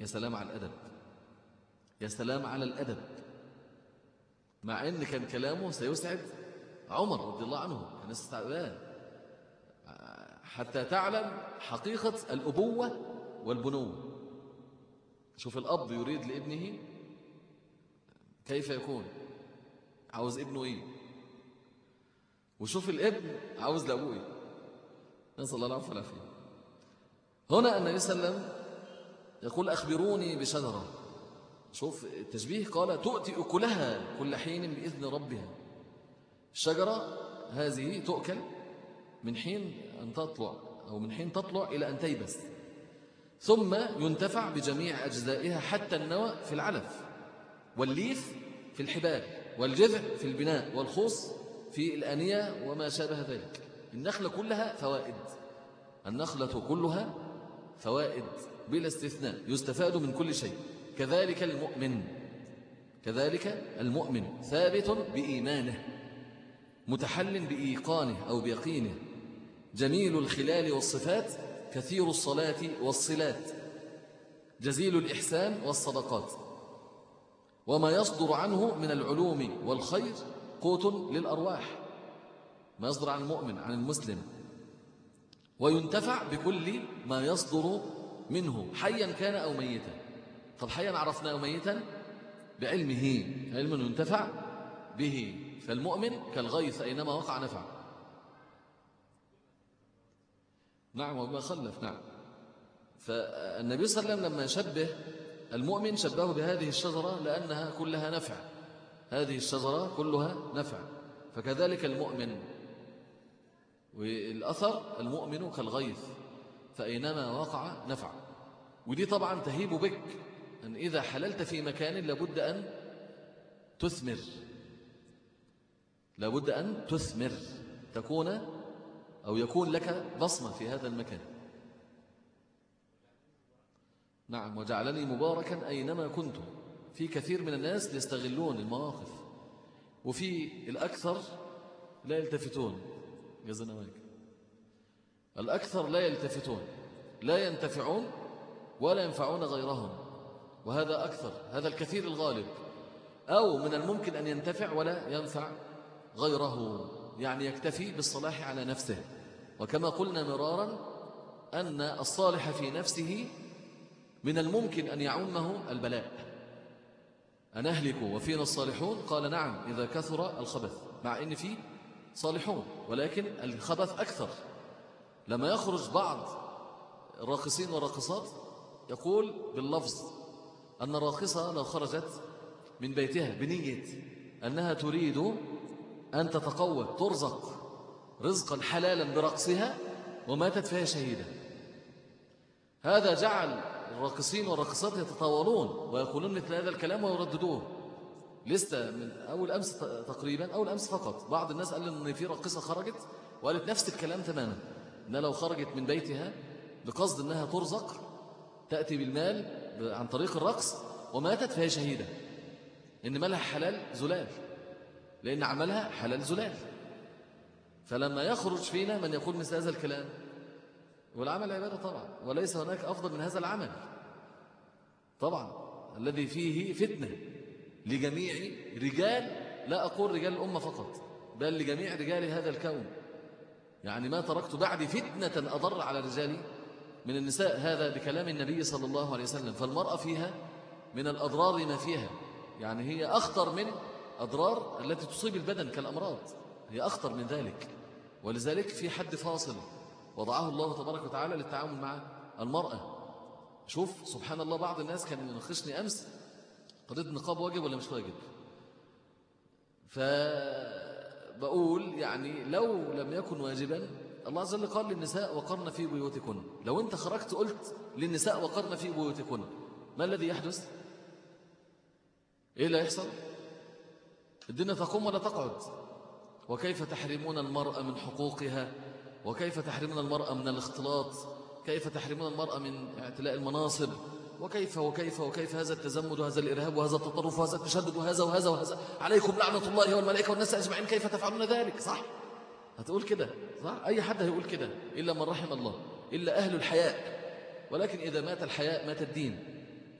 يا سلام على الأدب. يا سلام على الأدب. مع أن كان كلامه سيسعد عمر رضي الله عنه. كان حتى تعلم حقيقة الأبوة والبنوة. شوف الأب يريد لابنه كيف يكون؟ عاوز ابنه إيه؟ وشوف الابن عاوز لأبوه إيه. نسأل الله العفو والعافية. هنا النبي صلى الله عليه وسلم يقول أخبروني بشجرة. شوف التشبيه قال تؤتي أكلها كل حين بإذن ربها. الشجرة هذه تؤكل من حين أن تطلع أو من حين تطلع إلى أن تيبس. ثم ينتفع بجميع أجزائها حتى النوى في العلف والليف في الحبال والجذع في البناء والخوص في الأنية وما شابه ذلك. النخلة كلها فوائد. النخلة كلها فوائد بلا استثناء يستفاد من كل شيء. كذلك المؤمن. كذلك المؤمن ثابت بإيمانه متحل بإيقانه أو بيقينه. جميل الخلال والصفات كثير الصلاة والصلات. جزيل الإحسان والصدقات. وما يصدر عنه من العلوم والخير قوت للأرواح ما يصدر عن المؤمن عن المسلم. وينتفع بكل ما يصدر منه حيا كان أو ميتا. طب حيا عرفناه ميتا؟ بعلمه علم ينتفع به. فالمؤمن كالغيث أينما وقع نفع. نعم وما خلف نعم. فالنبي صلى الله عليه وسلم لما شبه المؤمن شبهه بهذه الشجرة لأنها كلها نفع. هذه الشجرة كلها نفع فكذلك المؤمن. والأثر المؤمن كالغيث فأينما وقع نفع. ودي طبعا تهيب بك أن إذا حللت في مكان لابد أن تثمر. لابد أن تثمر. تكون أو يكون لك بصمة في هذا المكان. نعم وجعلني مباركا أينما كنت. في كثير من الناس يستغلون المواقف وفي الأكثر لا يلتفتون. جزنا ويك الأكثر لا يلتفتون لا ينتفعون ولا ينفعون غيرهم وهذا أكثر هذا الكثير الغالب. أو من الممكن أن ينتفع ولا ينفع غيره يعني يكتفي بالصلاح على نفسه. وكما قلنا مرارا أن الصالح في نفسه من الممكن أن يعمه البلاء. أنهلك وفينا الصالحون؟ قال نعم إذا كثر الخبث مع أن فيه صالحون ولكن الخبث أكثر. لما يخرج بعض الراقصين والراقصات يقول باللفظ أن الراقصة لو خرجت من بيتها بنية أنها تريد أن تتقوى ترزق رزقا حلالا برقصها وماتت فيها شهيدة هذا جعل الراقصين والراقصات يتطاولون ويقولون مثل هذا الكلام ويرددوه. لسه من أول أمس تقريبا أول أمس فقط. بعض الناس قال أن في راقصة خرجت وقالت نفس الكلام تماما. أنها لو خرجت من بيتها بقصد أنها ترزق تأتي بالمال عن طريق الرقص وماتت فهي شهيدة. إن مالها حلال زلال. لأن عملها حلال زلال. فلما يخرج فينا من يقول مثل هذا الكلام والعمل عبادة طبعا وليس هناك أفضل من هذا العمل. طبعا الذي فيه فتنة لجميع رجال لا أقول رجال الأمة فقط بل لجميع رجال هذا الكون. يعني ما تركت بعد فتنة أضر على رجال من النساء هذا بكلام النبي صلى الله عليه وسلم. فالمرأة فيها من الأضرار ما فيها. يعني هي أخطر من أضرار التي تصيب البدن كالأمراض. هي أخطر من ذلك. ولذلك في حد فاصل وضعه الله تبارك وتعالى للتعامل مع المرأة. شوف سبحان الله بعض الناس كان يناقشني أمس قضية النقاب واجب ولا مش واجب؟ فبقول يعني لو لم يكن واجبا الله عز وجل قال للنساء وقرن في بيوتكن. لو انت خرجت قلت للنساء وقرن في بيوتكن ما الذي يحدث؟ إيه اللي يحصل الدنيا تقوم ولا تقعد. وكيف تحرمون المرأة من حقوقها؟ وكيف تحرمون المرأة من الاختلاط؟ كيف تحرمون المرأة من اعتلاء المناصب؟ وكيف وكيف وكيف هذا التزمد وهذا الإرهاب وهذا التطرف وهذا التشدد وهذا وهذا وهذا؟ عليكم لعنة الله والملائكة والناس أجمعين كيف تفعلون ذلك؟ صح. هتقول كده صح؟ أي حد هيقول كده؟ إلا من رحم الله إلا أهل الحياء. ولكن إذا مات الحياء مات الدين.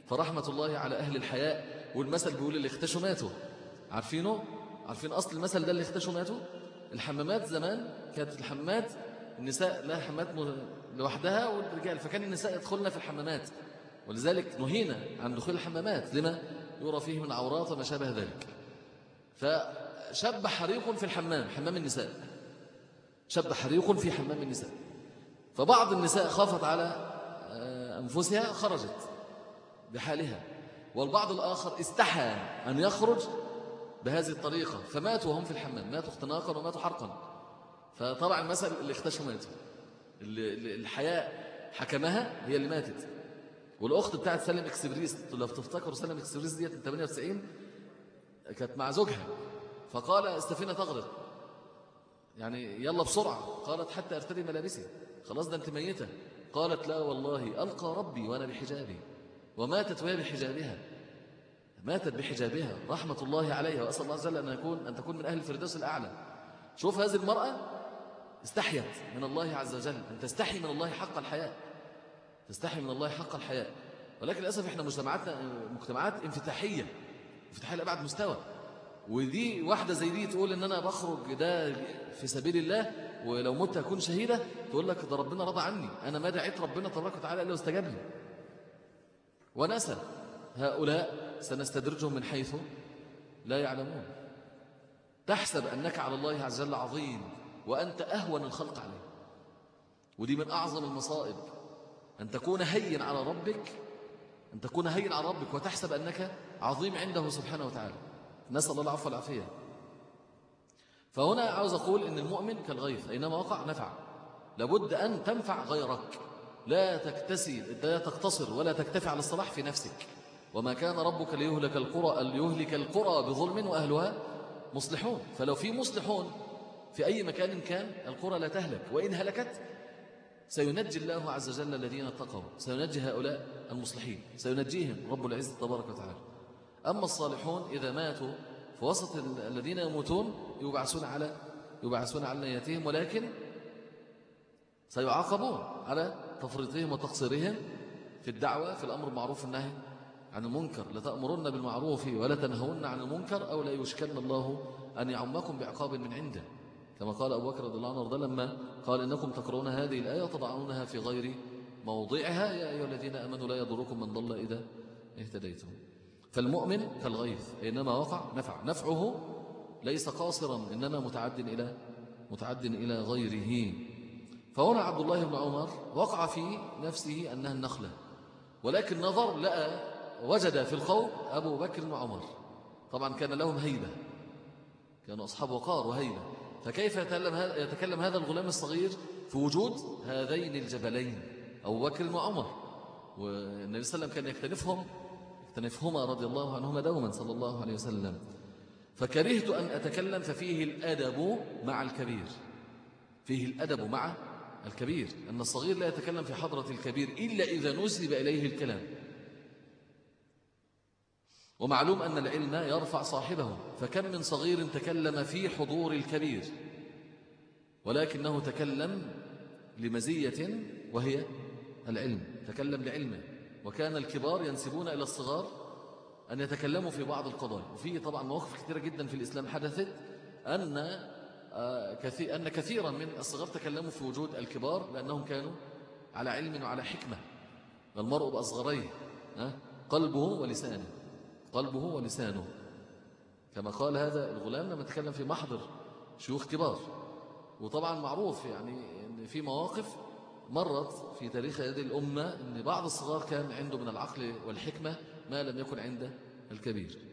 فرحمة الله على أهل الحياء والمثل بيقول اللي اختشوا ماتوا. عارفينه؟ عارفين أصل المثل ده اللي اختشوا ماتوا؟ الحمامات زمان كانت الحمامات النساء لها حمامات لوحدها والرجال. فكان النساء يدخلن في الحمامات ولذلك نهينا عن دخول الحمامات. لما؟ يرى فيه من عورات وما شابه ذلك. فشب حريق في الحمام حمام النساء. شب حريق في حمام النساء. فبعض النساء خافت على آه، أنفسها خرجت بحالها. والبعض الآخر استحى أن يخرج بهذه الطريقة. فماتوا وهم في الحمام. ماتوا اختناقا وماتوا حرقا. فطبعا المثل اللي اختشوا ماتوا اللي الحياة حكمها هي اللي ماتت. والأخت بتاعت سلم إكسبريس لو تفتكروا سلم إكسبريس ديت من 98 كانت مع زوجها. فقال السفينة تغرق. يعني يلا بسرعة. قالت حتى ارتدي ملابسي. خلاص ده انت ميتة. قالت لا والله ألقى ربي وأنا بحجابي وماتت وهي بحجابها. ماتت بحجابها. رحمة الله عليها. وأسأل الله عز وجل أن, يكون أن تكون من أهل الفردوس الأعلى. شوف هذه المرأة استحيت من الله عز وجل أن تستحي من الله حق الحياة. تستحي من الله حق الحياة. ولكن للأسف إحنا مجتمعاتنا مجتمعات انفتاحية. انفتاحية لأبعد مستوى. ودي واحدة زي دي تقول إن أنا بخرج ده في سبيل الله ولو مت أكون شهيدة تقول لك ده ربنا رضى عني. أنا ما دعيت ربنا تبارك وتعالى إلا واستجاب لي ونسى هؤلاء سنستدرجهم من حيث لا يعلمون. تحسب أنك على الله عز وجل عظيم. وأنت أهون الخلق عليه. ودي من أعظم المصائب أن تكون هين على ربك أن تكون هين على ربك وتحسب أنك عظيم عنده سبحانه وتعالى. نسأل الله العفو والعافية. فهنا عاوز أقول أن المؤمن كالغيث أينما وقع نفع. لابد أن تنفع غيرك. لا تكتسي لا تقتصر ولا تكتفي على الصلاح في نفسك. وما كان ربك ليهلك القرى ليهلك القرى بظلم وأهلها مصلحون. فلو في مصلحون في أي مكان كان القرى لا تهلك وإن هلكت سينجي الله عز وجل الذين اتقوا سينجي هؤلاء المصلحين سينجيهم رب العزة تبارك وتعالى. أما الصالحون إذا ماتوا في وسط الذين يموتون يبعثون على يبعثون على نياتهم ولكن سيعاقبون على تفريطهم وتقصيرهم في الدعوة في الأمر المعروف النهي عن المنكر. لتأمرن بالمعروف ولا تنهون عن المنكر أو لا يشكن الله أن يعمكم بعقاب من عنده. كما قال أبو بكر رضي الله عنه لما قال إنكم تقرؤون هذه الآية وتضعونها في غير موضعها يا أيها الذين أمنوا لا يضركم من ضل إذا اهتديتم. فالمؤمن كالغيث إنما وقع نفع نفعه ليس قاصرا إنما متعد إلى متعد إلى غيره. فهنا عبد الله بن عمر وقع في نفسه أنها النخلة ولكن نظر لقى وجد في القوم أبو بكر وعمر طبعا كان لهم هيبة كانوا أصحاب وقار وهيبة. فكيف يتكلم هذا, الغلام الصغير في وجود هذين الجبلين أبو بكر وعمر؟ والنبي صلى الله عليه وسلم كان يكتنفهم يكتنفهما رضي الله عنهما دوما صلى الله عليه وسلم. فكرهت أن أتكلم ففيه الأدب مع الكبير. فيه الأدب مع الكبير. أن الصغير لا يتكلم في حضرة الكبير إلا إذا نسب إليه الكلام. ومعلوم أن العلم يرفع صاحبه فكم من صغير تكلم في حضور الكبير ولكنه تكلم لمزية وهي العلم تكلم لعلمه وكان الكبار ينسبون إلى الصغار أن يتكلموا في بعض القضايا. وفي طبعا مواقف كثيرة جدا في الإسلام حدثت أن آه، أن كثيرا من الصغار تكلموا في وجود الكبار لأنهم كانوا على علم وعلى حكمة. المرء بأصغريه قلبه ولسانه. قلبه ولسانه. كما قال هذا الغلام لما تكلم في محضر شيوخ كبار. وطبعا معروف يعني إن في مواقف مرت في تاريخ هذه الأمة إن بعض الصغار كان عنده من العقل والحكمة ما لم يكن عند الكبير.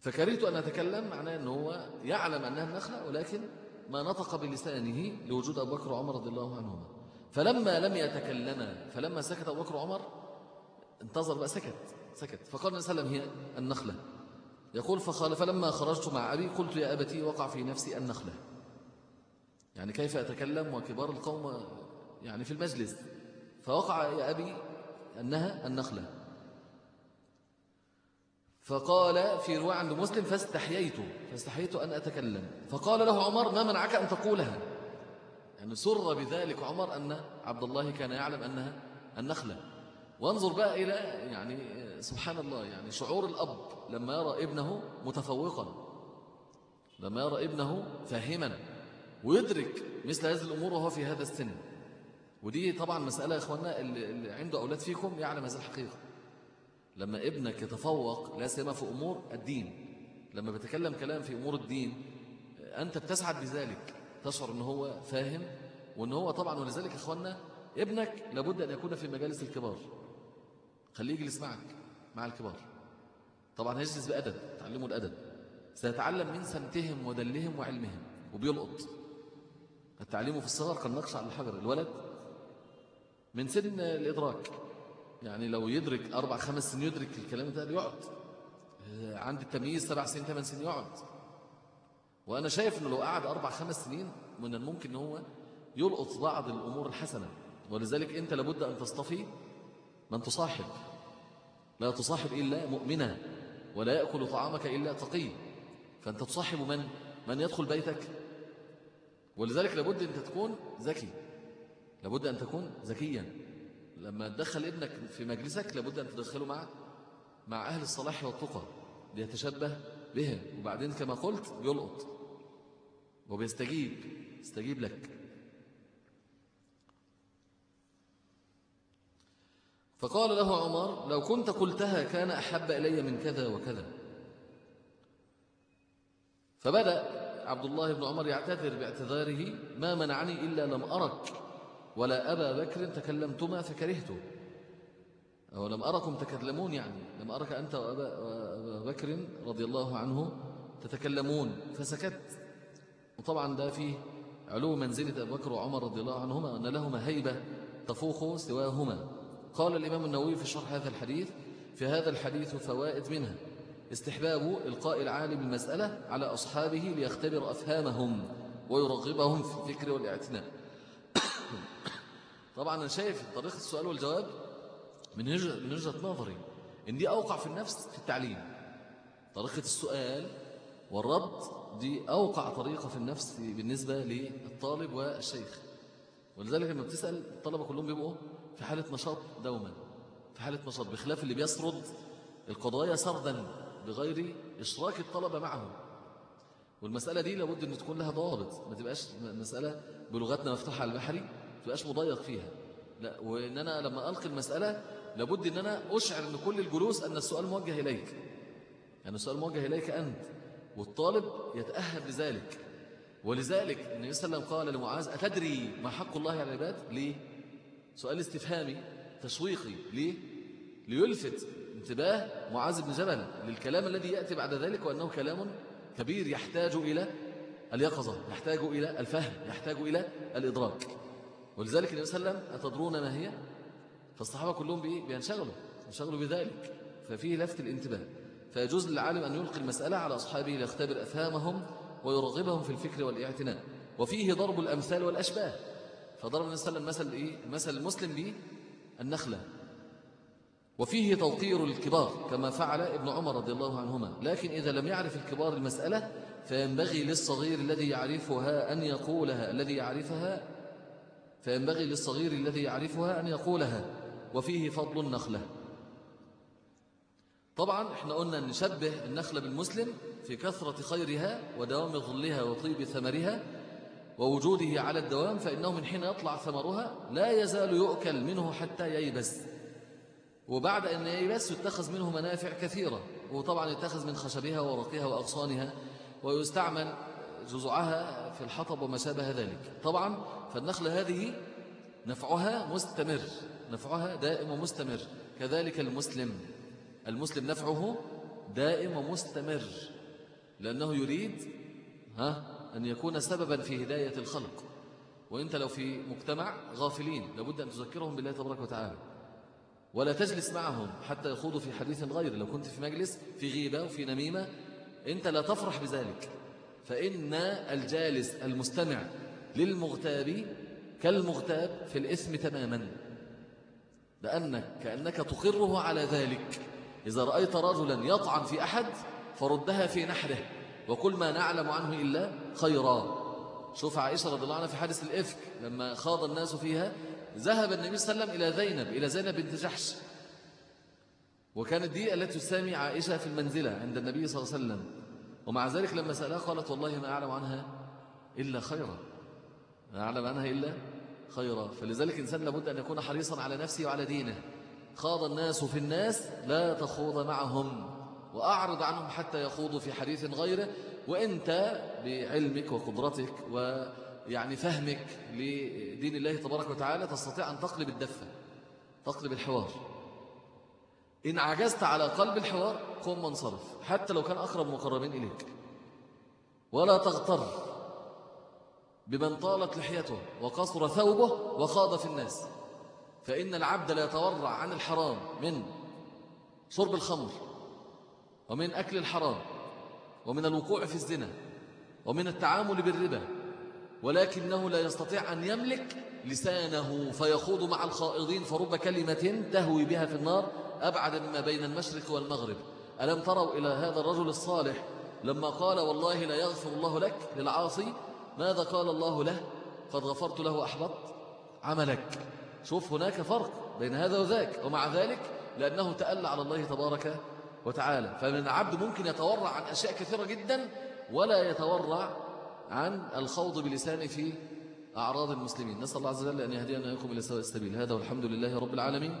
فكرهت أن أتكلم معناه أنه هو يعلم أنها النخلة ولكن ما نطق بلسانه لوجود أبو بكر وعمر رضي الله عنهما. فلما لم يتكلما فلما سكت أبو بكر وعمر انتظر بقى سكت سكت. فقال النبي صلى الله عليه وسلم هي النخلة. يقول فقال فلما خرجت مع أبي قلت يا أبتي وقع في نفسي النخلة. يعني كيف أتكلم وكبار القوم يعني في المجلس. فوقع يا أبي أنها النخلة. فقال في رواية عند مسلم فاستحييت فاستحييت أن أتكلم. فقال له عمر ما منعك أن تقولها؟ يعني سر بذلك عمر أن عبد الله كان يعلم أنها النخلة وانظر بقى إلى يعني سبحان الله يعني شعور الأب لما يرى ابنه متفوقا لما يرى ابنه فاهما ويدرك مثل هذه الأمور وهو في هذا السن. ودي طبعا مسألة يا إخواننا اللي عنده أولاد فيكم يعلم هذه الحقيقة. لما ابنك يتفوق لا سيما في أمور الدين. لما بتكلم كلام في أمور الدين أنت بتسعد بذلك. تشعر أنه هو فاهم وأنه هو طبعا ولذلك أخوانا ابنك لابد أن يكون في مجالس الكبار. خليه يجلس معك مع الكبار. طبعا هيجلس بأدب تعلمه الأدب. سيتعلم من سمتهم ودلهم وعلمهم وبيلقط. التعليم في الصغر كالنقش على الحجر الولد من سن الإدراك. يعني لو يدرك أربع خمس سنين يدرك الكلام ده يقعد عند التمييز سبع سنين ثمان سنين يقعد. وأنا شايف أنه لو قعد أربع خمس سنين من الممكن أنه هو يلقط بعض الأمور الحسنة. ولذلك أنت لابد أن تصطفي من تصاحب. لا تصاحب إلا مؤمنا ولا يأكل طعامك إلا تقي. فأنت تصاحب من؟ من يدخل بيتك. ولذلك لابد أن تكون ذكي. لابد أن تكون ذكيا. لما تدخل ابنك في مجلسك لابد أن تدخله مع مع أهل الصلاح والتقى ليتشبه بهم وبعدين كما قلت يلقط وبيستجيب يستجيب لك. فقال له عمر لو كنت قلتها كان أحب إلي من كذا وكذا. فبدأ عبد الله بن عمر يعتذر باعتذاره ما منعني إلا لم أرك ولا أبا بكر تكلمتما فكرهته أو لم أركم تكلمون يعني لم أرك أنت وأبا بكر رضي الله عنه تتكلمون فسكت. وطبعا ده فيه علو منزلة أبو بكر وعمر رضي الله عنهما أن لهما هيبة تفوق سواهما. قال الإمام النووي في شرح هذا الحديث في هذا الحديث فوائد منها استحباب إلقاء العالم المسألة على أصحابه ليختبر أفهامهم ويرغبهم في الفكر والإعتناء. طبعا أنا شايف طريقة السؤال والجواب من من وجهة نظري إن دي أوقع في النفس في التعليم. طريقة السؤال والرد دي أوقع طريقة في النفس بالنسبة للطالب والشيخ. ولذلك لما بتسأل الطلبة كلهم بيبقوا في حالة نشاط دوما في حالة نشاط بخلاف اللي بيسرد القضايا سردا بغير إشراك الطلبة معه والمسألة دي لابد أن تكون لها ضوابط. ما تبقاش مسألة بلغتنا مفتوحة على البحري تبقاش مضيق فيها. لا وإن أنا لما ألقي المسألة لابد أن أنا أشعر أن كل الجلوس أن السؤال موجه إليك. يعني السؤال موجه إليك أنت والطالب يتأهب لذلك. ولذلك النبي صلى الله عليه وسلم قال لمعاذ أتدري ما حق الله على العباد؟ ليه؟ سؤال استفهامي تشويقي ليه؟ ليلفت انتباه معاذ بن جبل للكلام الذي يأتي بعد ذلك وأنه كلام كبير يحتاج إلى اليقظة يحتاج إلى الفهم يحتاج إلى الإدراك. ولذلك النبي صلى الله عليه وسلم أتدرون ما هي؟ فالصحابة كلهم بإيه؟ بينشغلوا ينشغلوا بذلك. ففيه لفت الانتباه. فيجوز للعالم أن يلقي المسألة على أصحابه ليختبر أفهامهم ويرغبهم في الفكر والاعتناء. وفيه ضرب الأمثال والأشباه. فضرب النبي صلى الله عليه وسلم مثل إيه؟ مثل المسلم به النخلة. وفيه توقير الكبار كما فعل ابن عمر رضي الله عنهما. لكن إذا لم يعرف الكبار المسألة فينبغي للصغير الذي يعرفها أن يقولها الذي يعرفها فينبغي للصغير الذي يعرفها أن يقولها وفيه فضل النخلة. طبعا إحنا قلنا نشبه النخلة بالمسلم في كثرة خيرها ودوام ظلها وطيب ثمرها ووجوده على الدوام فإنه من حين يطلع ثمرها لا يزال يؤكل منه حتى ييبس. وبعد أن ييبس يتخذ منه منافع كثيرة وطبعا يتخذ من خشبها ورقها وأغصانها ويستعمل جزعها في الحطب وما شابه ذلك. طبعا فالنخلة هذه نفعها مستمر نفعها دائم ومستمر. كذلك المسلم المسلم نفعه دائم ومستمر لأنه يريد ها أن يكون سببا في هداية الخلق. وإنت لو في مجتمع غافلين لابد أن تذكرهم بالله تبارك وتعالى. ولا تجلس معهم حتى يخوضوا في حديث غير. لو كنت في مجلس في غيبة وفي نميمة أنت لا تفرح بذلك. فإن الجالس المستمع للمغتاب كالمغتاب في الإثم تماما لأنك كأنك تقره على ذلك. إذا رأيت رجلا يطعن في أحد فردها في نحره وكل ما نعلم عنه إلا خيرا. شوف عائشة رضي الله عنها في حادث الإفك لما خاض الناس فيها ذهب النبي صلى الله عليه وسلم إلى زينب إلى زينب بنت جحش. وكانت دي التي تسامي عائشة في المنزلة عند النبي صلى الله عليه وسلم. ومع ذلك لما سألها قالت والله ما أعلم عنها إلا خيرا. ما أعلم عنها إلا خيرا. فلذلك إنسان لابد أن يكون حريصا على نفسه وعلى دينه. خاض الناس في الناس لا تخوض معهم وأعرض عنهم حتى يخوضوا في حديث غيره. وإنت بعلمك وقدرتك ويعني فهمك لدين الله تبارك وتعالى تستطيع أن تقلب الدفة تقلب الحوار. إن عجزت على قلب الحوار قم منصرف حتى لو كان أقرب مقربين إليك. ولا تغتر بمن طالت لحيته وقصر ثوبه وخاض في الناس. فإن العبد لا يتورع عن الحرام من شرب الخمر ومن أكل الحرام ومن الوقوع في الزنا ومن التعامل بالربا ولكنه لا يستطيع أن يملك لسانه فيخوض مع الخائضين فرب كلمة تهوي بها في النار. أبعد مما بين المشرق والمغرب. ألم تروا إلى هذا الرجل الصالح؟ لما قال والله لا يغفر الله لك للعاصي ماذا قال الله له؟ قد غفرت له أحبط عملك. شوف هناك فرق بين هذا وذاك ومع ذلك لأنه تألى على الله تبارك وتعالى. فمن العبد ممكن يتورع عن أشياء كثيرة جدا ولا يتورع عن الخوض بلسانه في أعراض المسلمين. نسأل الله عز وجل أن يهدينا ويقوم إلى سواء السبيل. هذا والحمد لله رب العالمين.